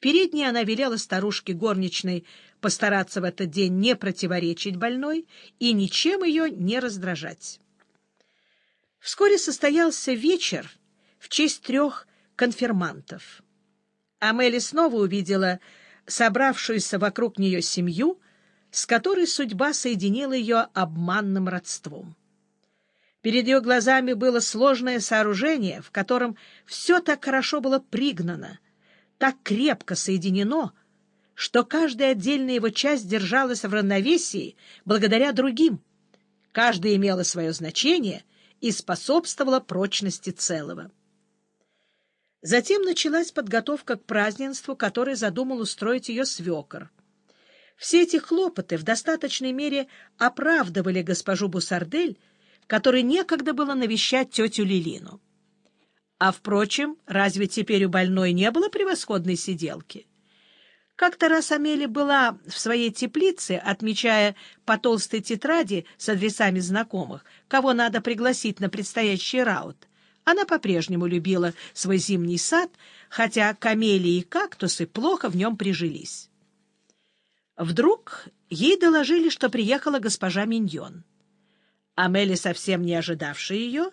В передней она велела старушке горничной постараться в этот день не противоречить больной и ничем ее не раздражать. Вскоре состоялся вечер в честь трех конфирмантов. Амели снова увидела собравшуюся вокруг нее семью, с которой судьба соединила ее обманным родством. Перед ее глазами было сложное сооружение, в котором все так хорошо было пригнано, так крепко соединено, что каждая отдельная его часть держалась в равновесии благодаря другим. Каждая имела свое значение и способствовала прочности целого. Затем началась подготовка к празднеству, которое задумал устроить ее свекор. Все эти хлопоты в достаточной мере оправдывали госпожу Бусардель, которой некогда было навещать тетю Лилину. А, впрочем, разве теперь у больной не было превосходной сиделки? Как-то раз Амели была в своей теплице, отмечая по толстой тетради с адресами знакомых, кого надо пригласить на предстоящий раут. Она по-прежнему любила свой зимний сад, хотя камелии и кактусы плохо в нем прижились. Вдруг ей доложили, что приехала госпожа Миньон. Амели, совсем не ожидавшая ее,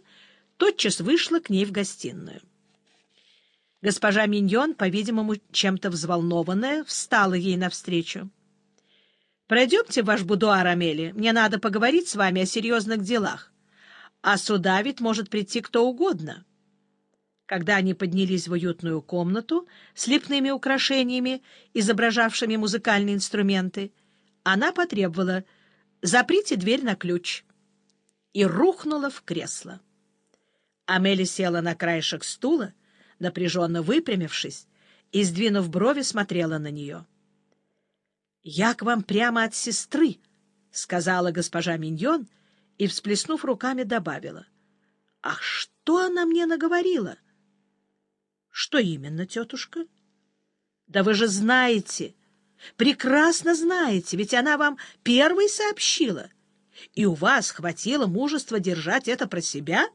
тотчас вышла к ней в гостиную. Госпожа Миньон, по-видимому, чем-то взволнованная, встала ей навстречу. — Пройдемте в ваш будуар, Амели. Мне надо поговорить с вами о серьезных делах. А сюда ведь может прийти кто угодно. Когда они поднялись в уютную комнату с лепными украшениями, изображавшими музыкальные инструменты, она потребовала «Заприте дверь на ключ» и рухнула в кресло. Амели села на краешек стула, напряженно выпрямившись, и, сдвинув брови, смотрела на нее. — Я к вам прямо от сестры, — сказала госпожа Миньон и, всплеснув руками, добавила. — Ах, что она мне наговорила? — Что именно, тетушка? — Да вы же знаете, прекрасно знаете, ведь она вам первой сообщила — и у вас хватило мужества держать это про себя?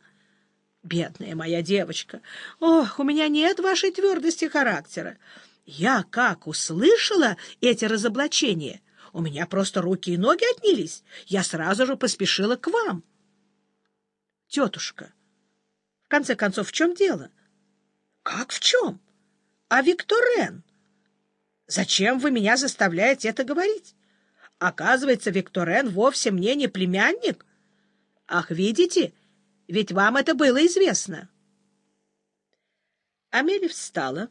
Бедная моя девочка! Ох, у меня нет вашей твердости характера. Я как услышала эти разоблачения, у меня просто руки и ноги отнялись. Я сразу же поспешила к вам. Тетушка, в конце концов, в чем дело? Как в чем? А Викторен? Зачем вы меня заставляете это говорить? Оказывается, Викторен вовсе мне не племянник. Ах, видите, ведь вам это было известно. Амели встала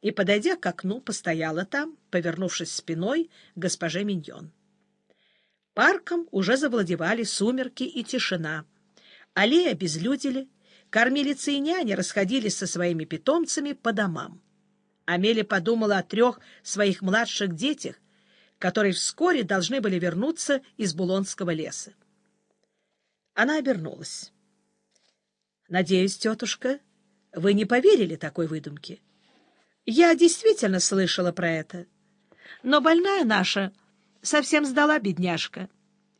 и, подойдя к окну, постояла там, повернувшись спиной к госпоже Миньон. Парком уже завладевали сумерки и тишина. Аллеи обезлюдили, кормилицы и няни расходились со своими питомцами по домам. Амели подумала о трех своих младших детях, которые вскоре должны были вернуться из Булонского леса. Она обернулась. — Надеюсь, тетушка, вы не поверили такой выдумке. Я действительно слышала про это. Но больная наша совсем сдала бедняжка.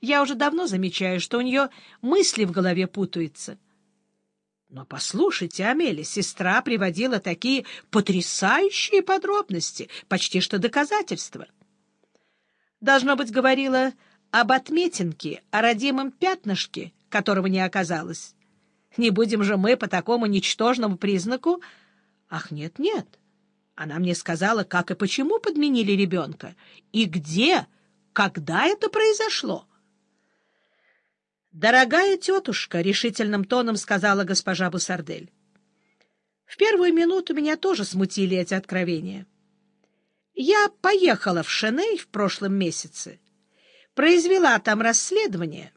Я уже давно замечаю, что у нее мысли в голове путаются. Но послушайте, Амели, сестра приводила такие потрясающие подробности, почти что доказательства. — Должно быть, говорила об отметинке, о родимом пятнышке, которого не оказалось. Не будем же мы по такому ничтожному признаку... Ах, нет-нет. Она мне сказала, как и почему подменили ребенка, и где, когда это произошло. «Дорогая тетушка», — решительным тоном сказала госпожа Бусардель, — «в первую минуту меня тоже смутили эти откровения». Я поехала в Шеней в прошлом месяце, произвела там расследование,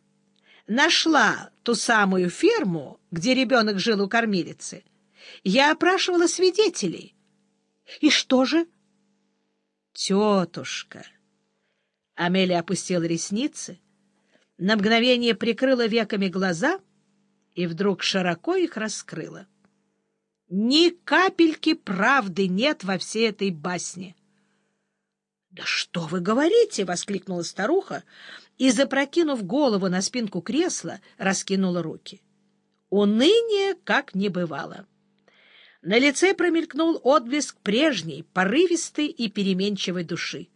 нашла ту самую ферму, где ребенок жил у кормилицы. Я опрашивала свидетелей. И что же? Тетушка. Амелия опустила ресницы, на мгновение прикрыла веками глаза и вдруг широко их раскрыла. Ни капельки правды нет во всей этой басне. — Да что вы говорите? — воскликнула старуха и, запрокинув голову на спинку кресла, раскинула руки. Уныние как не бывало. На лице промелькнул отблеск прежней, порывистой и переменчивой души.